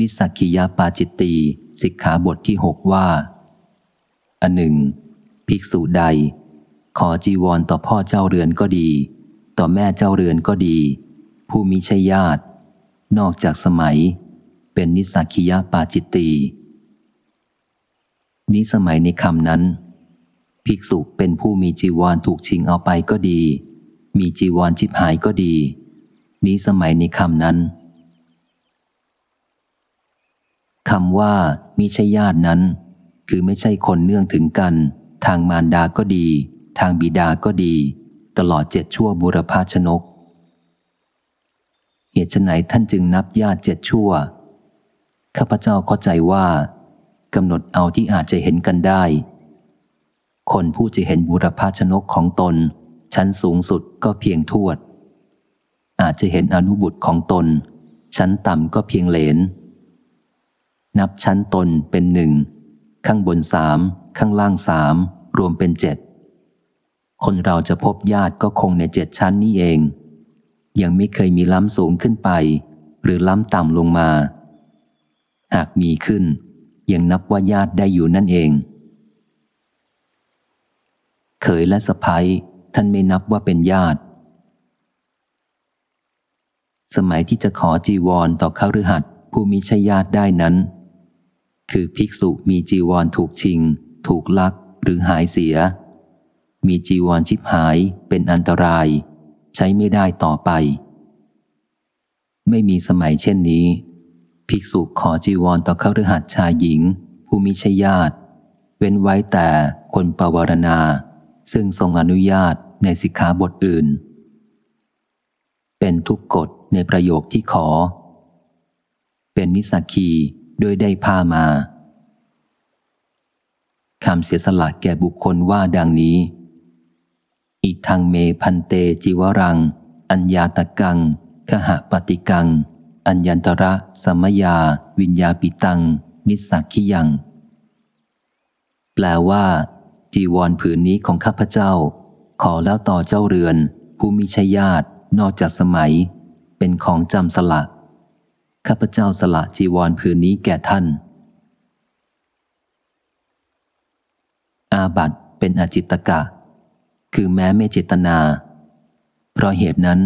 นิสักคิยาปาจิตตีสิกขาบทที่หกว่า อันหนึ่ง ภิกษุใด ขอจีวรต่อพ่อเจ้าเรือนก็ดี ต่อแม่เจ้าเรือนก็ดี ผู้มิใช่ญาติ นอกจากสมัย เป็นนิสักคิยาปาจิตตีนี้สมัยในคำนั้น ภิกษุเป็นผู้มีจีวรถูกชิงเอาไปก็ดี มีจีวรชิบหายก็ดี นี้สมัยในคำนั้น คำว่ามิใช่ญาตินั้น คือไม่ใช่คนเนื่องถึงกัน ทางมารดาก็ดี ทางบิดาก็ดี ตลอดเจ็ดชั่วบุรพาชนก เหตุไฉนท่านจึงนับญาติเจ็ดชั่ว ข้าพเจ้าเข้าใจว่ากำหนดเอาที่อาจจะเห็นกันได้ คนผู้จะเห็นบุรพาชนกของตน ชั้นสูงสุดก็เพียงทวด อาจจะเห็นอนุบุตรของตน ชั้นต่ำก็เพียงเหลน นับชั้นตนเป็นหนึ่ง ข้างบนสาม ข้างล่างสาม รวมเป็นเจ็ด คนเราจะพบญาติก็คงในเจ็ดชั้นนี้เอง ยังไม่เคยมีล้ำสูงขึ้นไป หรือล้ำต่ำลงมา หากมีขึ้น ยังนับว่าญาติได้อยู่นั่นเอง เขยและสะพ้ยท่านไม่นับว่าเป็นญาติ สมัยที่จะขอจีวรต่อข้ารือหัดผู้มีชญาติได้นั้น คือภิกษุมีจีวรถูกชิง ถูกลักหรือหายเสีย มีจีวรชิบหายเป็นอันตราย ใช้ไม่ได้ต่อไป ไม่มีสมัยเช่นนี้ ภิกษุขอจีวรต่อเข้าฤหัสชายหญิง ผู้มีชญาติ เว้นไว้แต่คนปวารณา ซึ่งทรงอนุญาตในสิกขาบทอื่น เป็นทุกกฎในประโยคที่ขอ เป็นนิสักี โดยได้ผ้ามาคำเสียสละแก่บุคคลว่าดังนี้อีทางเมพันเตจิวรัง อัญญาตกัง ขหะปฏิกัง อัญญันตระสมยา วิญญาปิตัง นิสักขิยัง แปลว่า จีวรผืนนี้ของข้าพเจ้า ขอแล้วต่อเจ้าเรือน ผู้มีชญาติ นอกจากสมัย เป็นของจำสลัก ข้าพเจ้าสละจีวรผืนนี้แก่ท่าน อาบัตเป็นอจิตกะ คือแม้ไม่เจตนา เพราะเหตุนั้น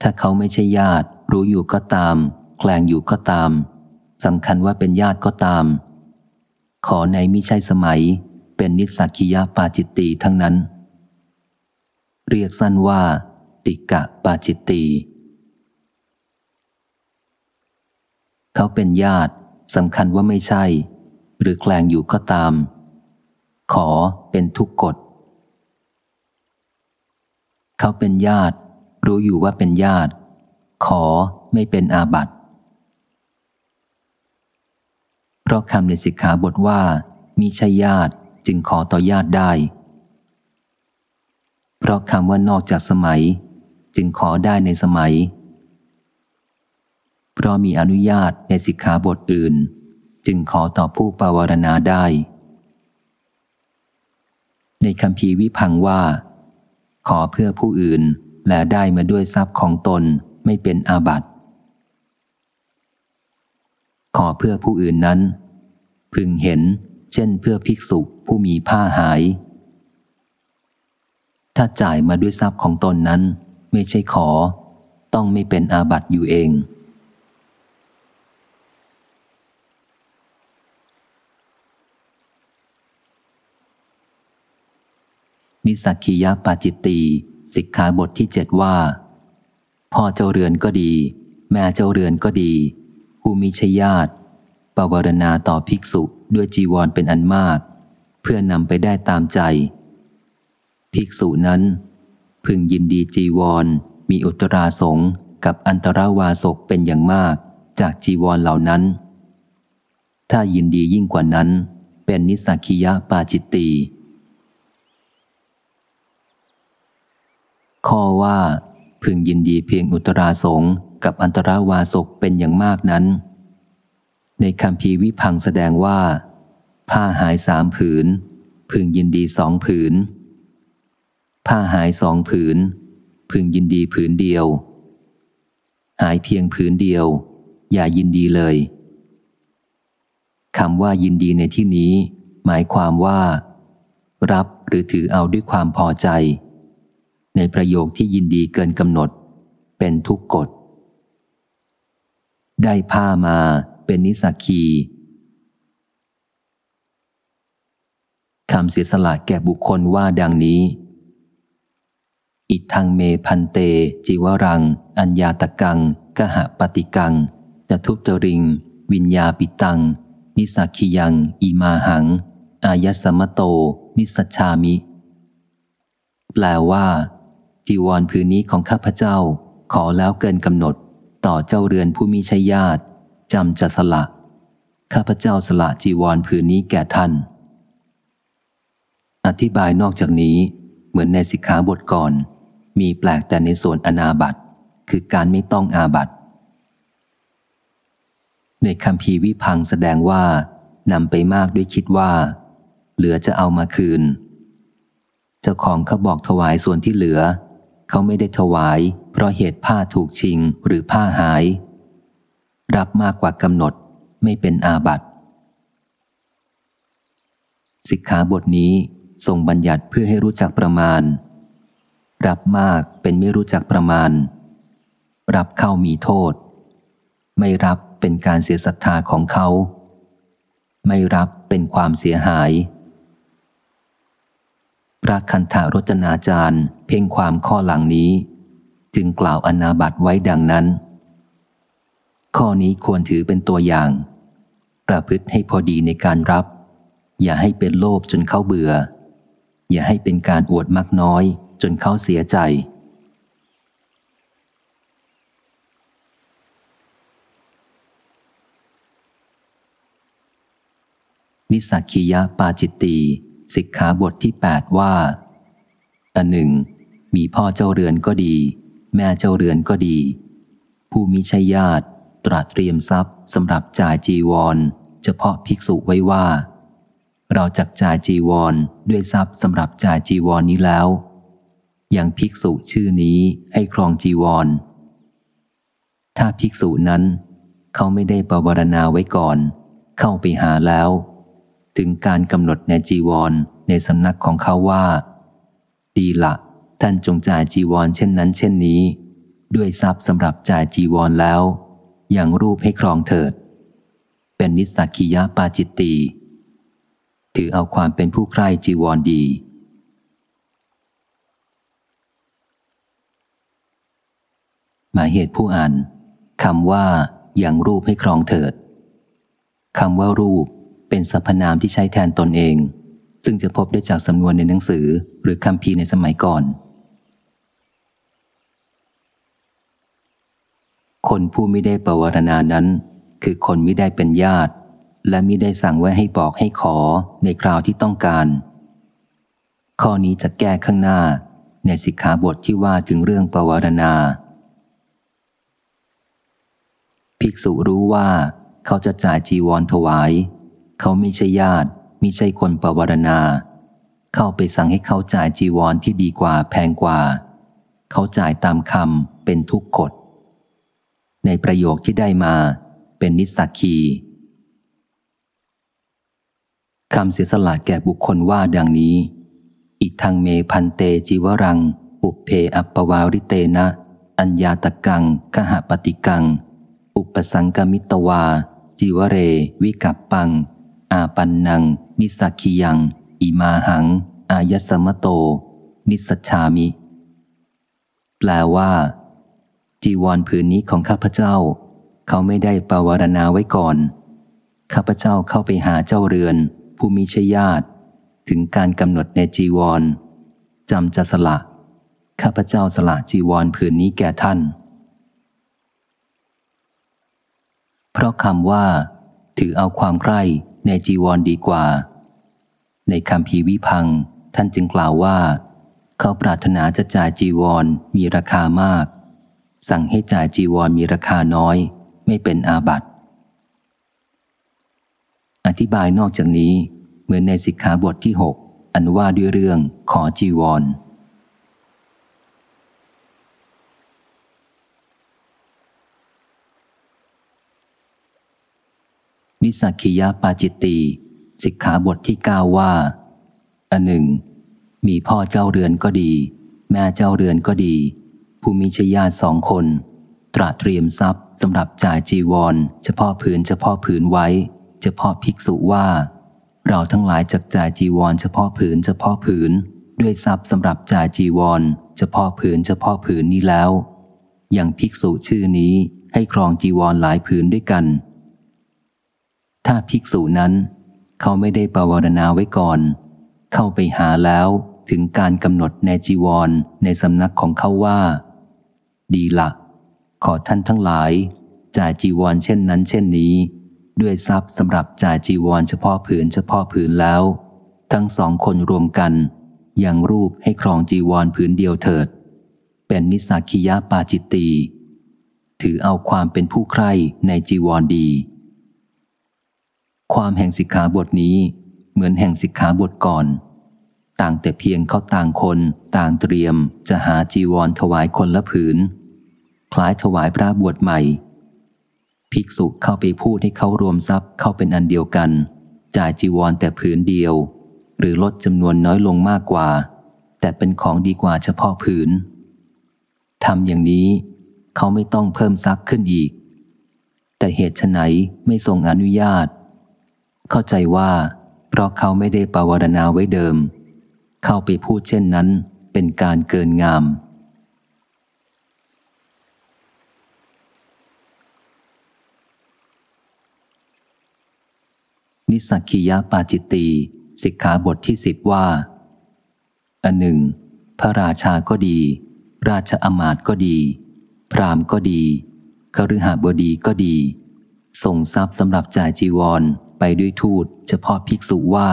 ถ้าเขาไม่ใช่ญาติ รู้อยู่ก็ตาม แกลงอยู่ก็ตามสำคัญว่าเป็นญาติก็ตาม ขอในมิใช่สมัย เป็นนิสักิยาปาจิตตีทั้งนั้น เรียกสั้นว่า ติกะปาจิตตี เขาเป็นญาติสำคัญว่าไม่ใช่ หรือแคลงอยู่ก็ตาม ขอเป็นทุกกฎ เขาเป็นญาติ รู้อยู่ว่าเป็นญาติ ขอไม่เป็นอาบัติ เพราะคำในสิกขาบทว่า มีใช่ญาติจึงขอต่อญาติได้ เพราะคำว่านอกจากสมัย จึงขอได้ในสมัย เพราะมีอนุญาตในสิกขาบทอื่น จึงขอต่อผู้ปวารณาได้ ในคำพีวิพังว่า ขอเพื่อผู้อื่นและได้มาด้วยทรัพย์ของตนไม่เป็นอาบัติขอเพื่อผู้อื่นนั้น พึงเห็น เช่นเพื่อภิกษุผู้มีผ้าหาย ถ้าจ่ายมาด้วยทรัพย์ของตนนั้น ไม่ใช่ขอ ต้องไม่เป็นอาบัติอยู่เอง นิสักคียปาจิตตีสิกขาบทที่เจ็ดว่า พ่อเจ้าเรือนก็ดี แม่เจ้าเรือนก็ดีผู้มีชญาติปวารณาต่อภิกษุด้วยจีวรเป็นอันมาก เพื่อนำไปได้ตามใจ ภิกษุนั้น พึงยินดีจีวร มีอุตราสงกับอันตราวาสกเป็นอย่างมาก จากจีวรเหล่านั้น ถ้ายินดียิ่งกว่านั้น เป็นนิสักียปาจิตตี ข้อว่าพึงยินดีเพียงอุตราสงกับอันตราวาสกเป็นอย่างมากนั้น ในคำพีวิพังแสดงว่า ผ้าหายสามผืน พึงยินดีสองผืน ผ้าหายสองผืน พึงยินดีผืนเดียว หายเพียงผืนเดียว อย่ายินดีเลยคำว่ายินดีในที่นี้ หมายความว่า รับหรือถือเอาด้วยความพอใจ ในประโยคที่ยินดีเกินกำหนด เป็นทุกกฎ ได้ผ้ามาเป็นนิสักีคำเสียสละแก่บุคคลว่าดังนี้ อิทังเมพันเต จิวรัง อัญญาตกังกหะปฏิกังจทุตริง วิญญาปิตัง นิสักิยังอิมาหัง อายสมโต นิสชามิ แปลว่า จีวรพื้นนี้ของข้าพเจ้า ขอแล้วเกินกำหนด ต่อเจ้าเรือนผู้มีชัยญาติจำจะสละ ข้าพเจ้าสละจีวรพื้นนี้แก่ท่าน อธิบายนอกจากนี้ เหมือนในสิกขาบทก่อน มีแปลกแต่ในส่วนอนาบัตคือการไม่ต้องอาบัตในคำพีวิพังแสดงว่านำไปมากด้วยคิดว่า เหลือจะเอามาคืน เจ้าของเขาบอกถวายส่วนที่เหลือ เขาไม่ได้ถวาย เพราะเหตุผ้าถูกชิงหรือผ้าหาย รับมากกว่ากำหนดไม่เป็นอาบัตสิกขาบทนี้ทรงบัญญัติเพื่อให้รู้จักประมาณ รับมากเป็นไม่รู้จักประมาณ รับเข้ามีโทษ ไม่รับเป็นการเสียศรัทธาของเขา ไม่รับเป็นความเสียหาย พระคันธารจนาจารย์ เพ่งความข้อหลังนี้ จึงกล่าวอนาบัตไว้ดังนั้น ข้อนี้ควรถือเป็นตัวอย่าง ประพฤติให้พอดีในการรับ อย่าให้เป็นโลภจนเขาเบื่อ อย่าให้เป็นการอวดมักน้อยจนเขาเสียใจ นิสักคียะปาจิตตี สิกขาบทที่ 8 ว่า อันหนึ่ง มีพ่อเจ้าเรือนก็ดี แม่เจ้าเรือนก็ดี ผู้มิใช่ญาติตรัสเตรียมทรัพย์สำหรับจ่ายจีวร เฉพาะภิกษุไว้ว่า เราจักจ่ายจีวรด้วยทรัพย์สำหรับจ่ายจีวรนนี้แล้วยังภิกษุชื่อนี้ให้ครองจีวร ถ้าภิกษุนั้น เขาไม่ได้ประวรณาไว้ก่อน เข้าไปหาแล้ว ถึงการกำหนดในจีวรในสำนักของเขาว่า ดีละ ท่านจงจ่ายจีวรเช่นนั้น เช่นนี้ ด้วยทรัพย์สำหรับจ่ายจีวรแล้ว อย่างรูปให้ครองเถิด เป็นนิสักิยะปาจิตตีถือเอาความเป็นผู้ใคร่จีวรดี หมายเหตุผู้อ่านคำว่าอย่างรูปให้ครองเถิดคำว่ารูป เป็นสรรพนามที่ใช้แทนตนเอง ซึ่งจะพบได้จากสำนวนในหนังสือหรือคำพีในสมัยก่อน คนผู้ไม่ได้ประวรณานั้น คือคนไม่ได้เป็นญาติ และไม่ได้สั่งไว้ให้บอกให้ขอในคราวที่ต้องการ ข้อนี้จะแก้ข้างหน้าในสิกขาบทที่ว่าถึงเรื่องประวรณา ภิกษุรู้ว่าเขาจะจ่ายจีวรถวาย เขาไม่ใช่ญาติมิใช่คนประวรณา เข้าไปสั่งให้เขาจ่ายจีวรที่ดีกว่าแพงกว่า เขาจ่ายตามคำเป็นทุกกฎในประโยคที่ได้มาเป็นนิสักคีคำเสียสละแก่บุคคลว่าดังนี้อิทังเมพันเตจิวรัง อุเพอัปปวาริเตนะ อัญญาตกังกหปฏิกัง อุปสังกมิตวา จิวเร วิกัปปัง อาปันนัง นิสักียัง อิมาหัง อายสมโต นิสชามิ แปลว่า จีวรผืนนี้ของข้าพเจ้า เขาไม่ได้ปวารณาไว้ก่อน ข้าพเจ้าเข้าไปหาเจ้าเรือน ผู้มีชญาติ ถึงการกำหนดในจีวรจำจะสละ ข้าพเจ้าสละจีวรผืนนี้แก่ท่าน เพราะคำว่า ถือเอาความใคร่ ในจีวรดีกว่า ในคำพีวิพัง ท่านจึงกล่าวว่า เขาปรารถนาจะจ่ายจีวรมีราคามาก สั่งให้จ่ายจีวรมีราคาน้อย ไม่เป็นอาบัติอธิบายนอกจากนี้ เหมือนในสิกขาบทที่หกอันว่าด้วยเรื่องขอจีวร นิสักคียปาจิตตีสิกขาบทที่เก้าว่า อันหนึ่ง มีพ่อเจ้าเรือนก็ดี แม่เจ้าเรือนก็ดี ผู้มีชยาสองคน ตราเตรียมทรัพย์สำหรับจ่ายจีวร เฉพาะผืนเฉพาะผืนไว้ เฉพาะภิกษุว่า เราทั้งหลายจักจ่ายจีวร เฉพาะผืนเฉพาะผืน ด้วยทรัพย์สำหรับจ่ายจีวร เฉพาะผืนเฉพาะผืนนี้แล้ว อย่างภิกษุชื่อนี้ให้ครองจีวรหลายผืนด้วยกัน ถ้าภิกษุนั้น เขาไม่ได้ปวารณาไว้ก่อน เข้าไปหาแล้วถึงการกำหนดในจีวรในสำนักของเขาว่า ดีละ ขอท่านทั้งหลาย จ่ายจีวรเช่นนั้น เช่นนี้ ด้วยทรัพย์สำหรับจ่ายจีวรเฉพาะผืนเฉพาะผืนแล้ว ทั้งสองคนรวมกันยังรูปให้ครองจีวรผืนเดียวเถิด เป็นนิสักิยาปาจิตตีถือเอาความเป็นผู้ใคร่ในจีวรดี ความแห่งสิกขาบทนี้เหมือนแห่งสิกขาบทก่อน ต่างแต่เพียงเขาต่างคน ต่างเตรียมจะหาจีวรถวายคนละผืน คล้ายถวายพระบวชใหม่ ภิกษุเข้าไปพูดให้เขารวมทรัพย์เข้าเป็นอันเดียวกัน จ่ายจีวรแต่ผืนเดียว หรือลดจำนวนน้อยลงมากกว่า แต่เป็นของดีกว่าเฉพาะผืนทำอย่างนี้เขาไม่ต้องเพิ่มทรัพย์ขึ้นอีก แต่เหตุไนไม่ทรงอนุญาต เข้าใจว่า เพราะเขาไม่ได้ปวารณาไว้เดิม เข้าไปพูดเช่นนั้นเป็นการเกินงาม นิสักคียปาจิตตีสิกขาบทที่สิบว่า อันหนึ่ง พระราชาก็ดี ราชอมาตก็ดี พรามก็ดีคฤหบดีก็ดี ส่งทรัพย์สำหรับจ่ายจีวร ด้วยทูตเฉพาะภิกษุว่า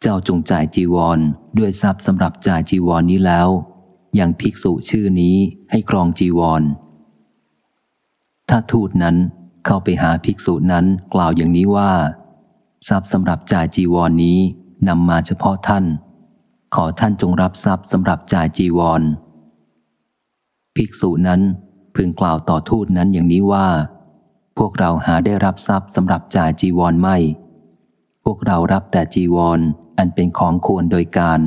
เจ้าจงจ่ายจีวรด้วยทรัพย์สำหรับจ่ายจีวรนนี้แล้ว อย่างภิกษุชื่อนี้ให้กรองจีวร ถ้าทูตนั้นเข้าไปหาภิกษุนั้นกล่าวอย่างนี้ว่า ทรัพย์สำหรับจ่ายจีวรนนี้นำมาเฉพาะท่าน ขอท่านจงรับทรัพย์สำหรับจ่ายจีวร ภิกษุนั้นพึงกล่าวต่อทูตนั้นอย่างนี้ว่า พวกเราหาได้รับทรัพย์สำหรับจ่ายจีวรไม่ พวกเรารับแต่จีวรออันเป็นของควรโดยการ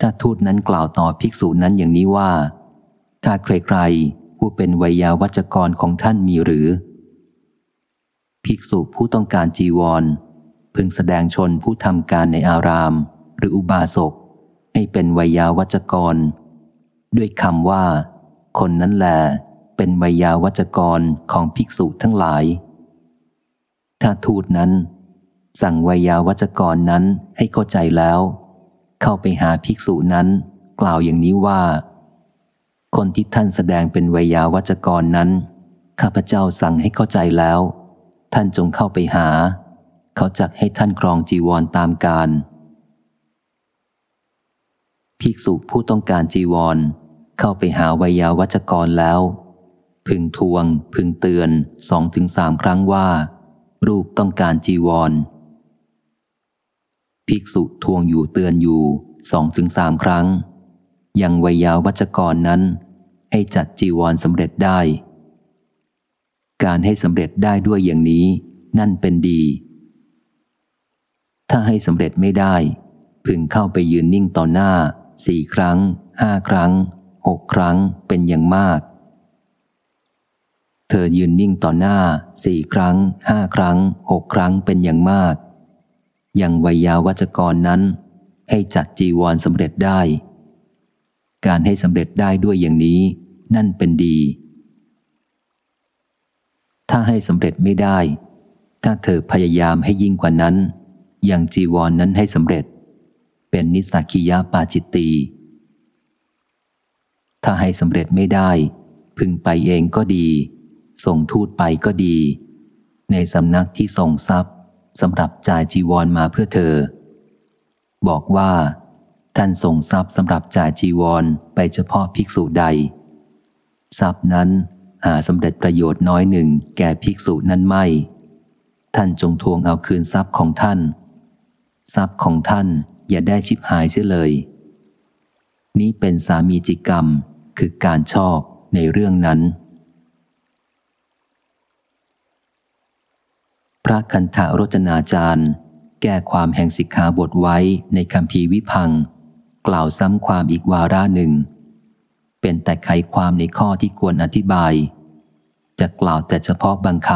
ถ้าทูตนั้นกล่าวต่อภิกษุนั้นอย่างนี้ว่า ถ้าใครๆผู้เป็นวิยาวัจกรของท่านมีหรือ ภิกษุผู้ต้องการจีวร พึงแสดงชนผู้ทำการในอาราม หรืออุบาสกให้เป็นวิยาวัจกร ด้วยคำว่า คนนั้นแหละ เป็นวิยาวัจกรของภิกษุทั้งหลาย ถ้าทูตนั้น สั่งวิยาวัจกรนั้นให้เข้าใจแล้ว เข้าไปหาภิกษุนั้น กล่าวอย่างนี้ว่า คนที่ท่านแสดงเป็นวิยาวัจกรนั้น ข้าพเจ้าสั่งให้เข้าใจแล้ว ท่านจงเข้าไปหา เขาจักให้ท่านครองจีวรตามการภิกษุผู้ต้องการจีวร เข้าไปหาวยาวัจกรแล้ว พึงทวง พึงเตือนสองถึงสามครั้งว่า รูปต้องการจีวร ภิกษุทวงอยู่เตือนอยู่สองถึงสามครั้ง ยังวิยาวัจกรนั้น ให้จัดจีวรสำเร็จได้ การให้สำเร็จได้ด้วยอย่างนี้ นั่นเป็นดี ถ้าให้สำเร็จไม่ได้ พึงเข้าไปยืนนิ่งต่อหน้าสี่ครั้งห้าครั้งหกครั้งเป็นอย่างมาก เธอยืนนิ่งต่อหน้าสี่ครั้งห้าครั้งหกครั้งเป็นอย่างมาก อย่างวิยาวัจกรนั้น ให้จัดจีวรสำเร็จได้ การให้สำเร็จได้ด้วยอย่างนี้ นั่นเป็นดี ถ้าให้สำเร็จไม่ได้ ถ้าเธอพยายามให้ยิ่งกว่านั้น อย่างจีวรนนั้นให้สำเร็จ เป็นนิสักิยาปาจิตตีถ้าให้สำเร็จไม่ได้ พึงไปเองก็ดี ส่งทูตไปก็ดี ในสำนักที่ส่งทรัพย์สำหรับจ่ายจีวรมาเพื่อเธอ บอกว่า ท่านส่งทรัพย์สำหรับจ่ายจีวรไปเฉพาะภิกษุใด ทรัพย์นั้นหาสำเร็จประโยชน์น้อยหนึ่งแก่ภิกษุนั้นไม่ ท่านจงทวงเอาคืนทรัพย์ของท่าน ทรัพย์ของท่านอย่าได้ชิบหายเสียเลย นี้เป็นสามีจิกรรมคือการชอบในเรื่องนั้น ระคันธารจนาจารย์ แก้ความแห่งสิกขาบทไว้ในคำพีวิพัง กล่าวซ้ำความอีกวาระหนึ่ง เป็นแต่ไขความในข้อที่ควรอธิบาย จะกล่าวแต่เฉพาะบางค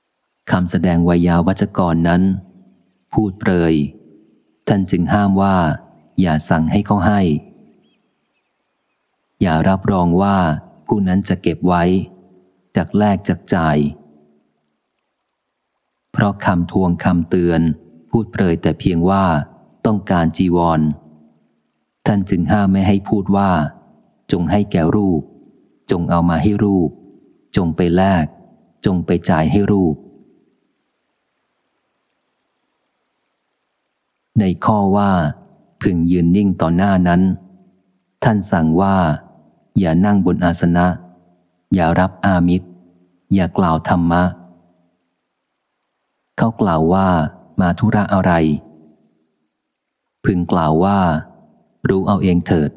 ำคำแสดงวายาวัจกรนั้น พูดเปรย ท่านจึงห้ามว่า อย่าสั่งให้เขาให้ อย่ารับรองว่าผู้นั้นจะเก็บไว้ จากแลกจากจ่าย เพราะคำทวงคำเตือน พูดเปรยแต่เพียงว่าต้องการจีวร ท่านจึงห้ามไม่ให้พูดว่า จงให้แก่รูป จงเอามาให้รูป จงไปแลก จงไปจ่ายให้รูป ในข้อว่า พึงยืนนิ่งต่อหน้านั้น ท่านสั่งว่า อย่านั่งบนอาสนะ อย่ารับอามิตร อย่ากล่าวธรรมะ เขากล่าวว่ามาธุระอะไร พึงกล่าวว่า รู้เอาเองเถิด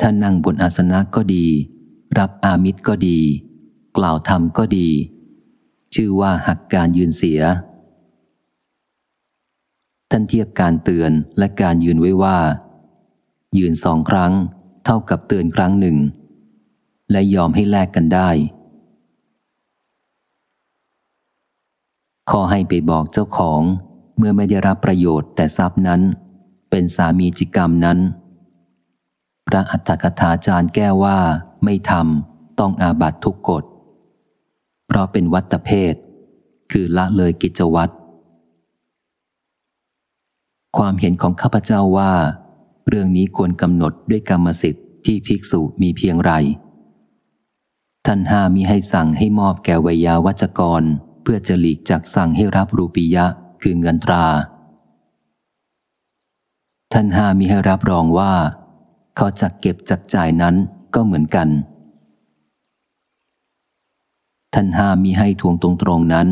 ท่านนั่งบนอาสนะก็ดี รับอามิตรก็ดี กล่าวธรรมก็ดี ชื่อว่าหักการยืนเสียท่านเทียบการเตือนและการยืนไว้ว่า ยืนสองครั้ง เท่ากับเตือนครั้งหนึ่ง และยอมให้แลกกันได้ขอให้ไปบอกเจ้าของเมื่อไม่ได้รับประโยชน์แต่ทรัพย์นั้น เป็นสามีจิกรรมนั้น พระอัฏฐกถาจารย์แก้ว่าไม่ทำต้องอาบัตทุกกฎ เพราะเป็นวัตเพศ คือละเลยกิจวัตรความเห็นของข้าพเจ้าว่า เรื่องนี้ควรกำหนดด้วยกรรมสิทธิ์ที่ภิกษุมีเพียงไร ท่านห้ามีให้สั่งให้มอบแก่วิยาวัจกร เพื่อจะหลีกจากสั่งให้รับรูปียะคือเงินตรา ท่านห้ามีให้รับรองว่า เขาจะเก็บจักจ่ายนั้นก็เหมือนกัน ท่านห้ามีให้ทวงตรงๆนั้น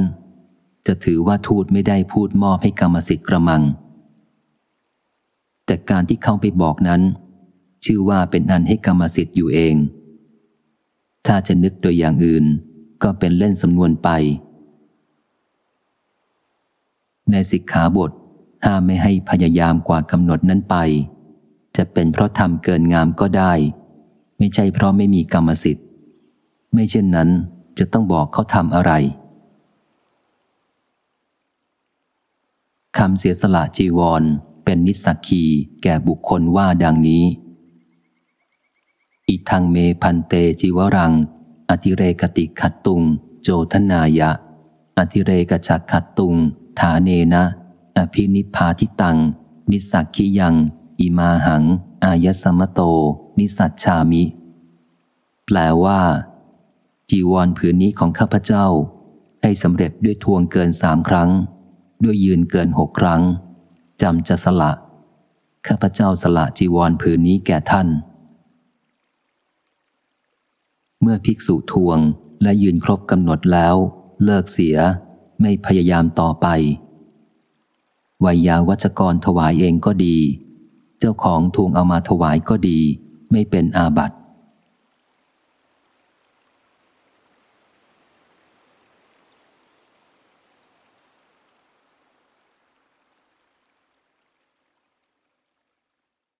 จะถือว่าทูตไม่ได้พูดมอบให้กรรมสิทธิ์กระมัง แต่การที่เขาไปบอกนั้น ชื่อว่าเป็นอันให้กรรมสิทธิ์อยู่เอง ถ้าจะนึกโดยอย่างอื่น ก็เป็นเล่นสำนวนไป ในสิกขาบทห้ามไม่ให้พยายามกว่ากำหนดนั้นไป จะเป็นเพราะทำเกินงามก็ได้ ไม่ใช่เพราะไม่มีกรรมสิทธิ์ ไม่เช่นนั้นจะต้องบอกเขาทำอะไรคำเสียสละจีวร เป็นนิสักคีแก่บุคคลว่าดังนี้ อิทังเมพันเตจิวรัง อธิเรกติขัดตุง โจทนายะ อธิเรกจักขัดตุง ฐาเนนะ อภินิพาทิตัง นิสักคียังอิมาหัง อายสมโต นิสัชชามิ แปลว่า จีวรผืนนี้ของข้าพเจ้า ให้สำเร็จด้วยทวงเกินสามครั้ง ด้วยยืนเกินหกครั้ง จำจะสละ ข้าพเจ้าสละจีวรผืนนี้แก่ท่าน เมื่อภิกษุทวงและยืนครบกำหนดแล้ว เลิกเสียไม่พยายามต่อไปวัยยาวัจกรถวายเองก็ดี เจ้าของทวงเอามาถวายก็ดี ไม่เป็นอาบัติ